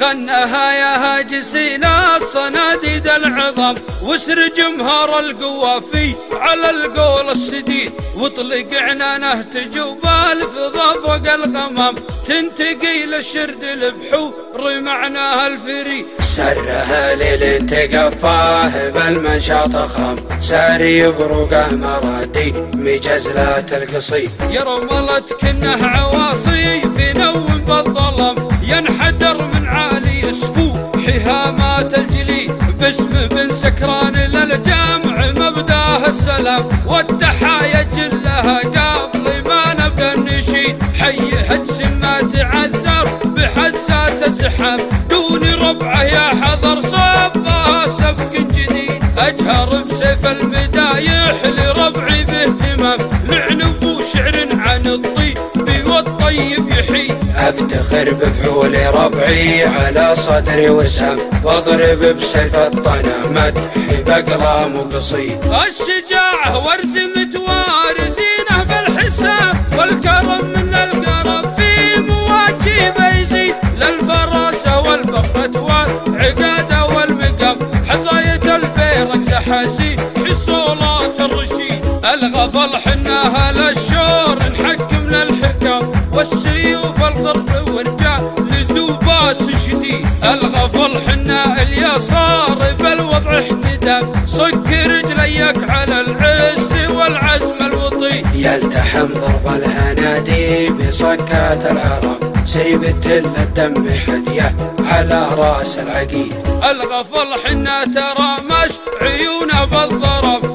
غناها يا هاجسينا الصناديد العظم واسر جمهور القوافي على القول السديد. واطلق عنانه تجوب الفضا فوق الغمام تنتقي للشرد البحور معناها الفري. سرها ليل تقفاه بالمنشاط خام. ساري بروقه مرادي مجزلات القصيد يرملت كنه عواصي في نوم بالظلم ينحدر باسم بن سكران للجامع مبداه السلام والتحايا جلها قبل ما نبدأ النشيد. حي هجس ما تعذر بحزات الزحام دون ربعة يا حضر افتخر بفعول ربعي على صدري وسام واضرب بسيف الطنا مدحي بقلام وقصيد. الشجاعة ورث متوارثينه بالحساب والكرم من القرب في مواكب يزيد للفراسة والبخت والعقادة والمقام حظاية البيرق لحسين حصولات الرشيد. الغفل حناها للشور نحكم للحكام والسيوف الغر ورجال لذوباس شديد الغفل حنا اليسار بالوضع احتدام. صك رجليك على العز والعزم الوطي يلتحم ضرب الهنادي بصكات العرب سيبت الدم حدية على رأس العقيد. الغفل حنا ترى مش عيونه بالضرب.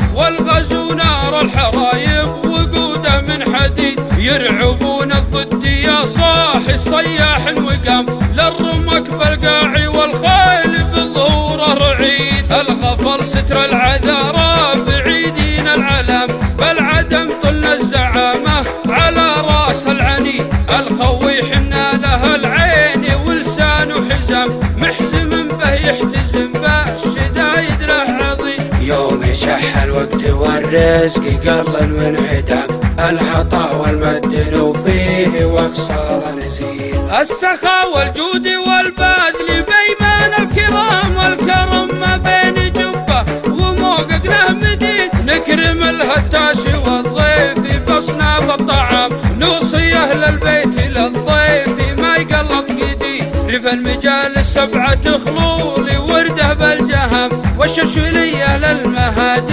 صاحي صياح وقام للرمك بالقاعي والخيل بالظهور رعيد. الغفل ستر العذارى بعيدين العلام بالعدم طلنا الزعامة على راس العنيد. الخوي حنا له العين ولسان حزام محزم به يحتزم به الشدايد له عظيم. يوم يشح الوقت والرزق قل وانعدام. العطاء والمد وفيه وخسارة نزيد السخاء والجود والبذل بيمان الكرام والكرم ما بين جبة وموققنا مدين. نكرم الهتاش والضيف بأصناف الطعام نوصي أهل البيت للضيف ما يقلط قديم رف المجال السبعة خلول ورده بالجهم. والشرشلية للمهادي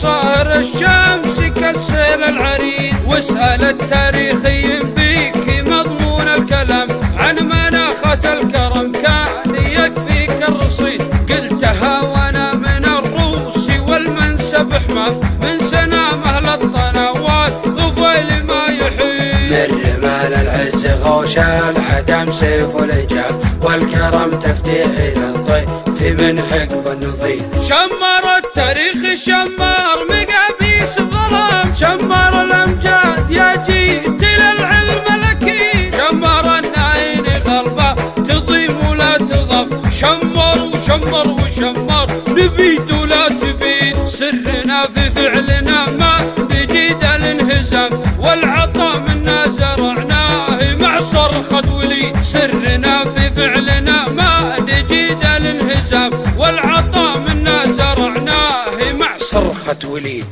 sarışın. العز غوش العدم سيف الإجاب والكرم تفتيح للضيف من حقب النظير شمر التاريخ شمر مقابيس الظلام شمر الأمجاد يا جيت للعلم الاكيد شمر الناين غربة تضيم ولا تضم. شمر وشمر وشمر نبيد ولا تبيد سرنا في فعلنا ما بجيد الانهزام. زرعناه وليد سرنا في فعلنا ما نجيد الانهزام والعطاء منا زرعناه مع صرخة وليد.